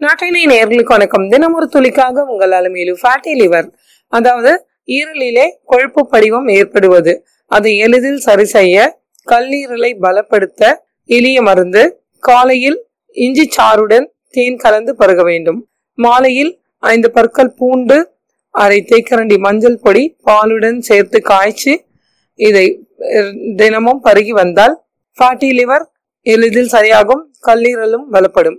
நாட்டினை நேர்களுக்கு வணக்கம் தினம் ஒரு துளிக்காக உங்கள் அலமையிலும் ஃபேட்டி லிவர் அதாவது ஈரலிலே கொழுப்பு படிவம் ஏற்படுவது. அதை எளிதில் சரி செய்ய கல்லீரலை பலப்படுத்த எளிய மருந்து. காலையில் இஞ்சி சாறுடன் தேன் கலந்து பருக வேண்டும். மாலையில் ஐந்து பற்கள் பூண்டு அரை தேக்கரண்டி மஞ்சள் பொடி பாலுடன் சேர்த்து காய்ச்சி இதை தினமும் பருகி வந்தால் ஃபேட்டி லிவர் எளிதில் சரியாகும் கல்லீரலும் பலப்படும்.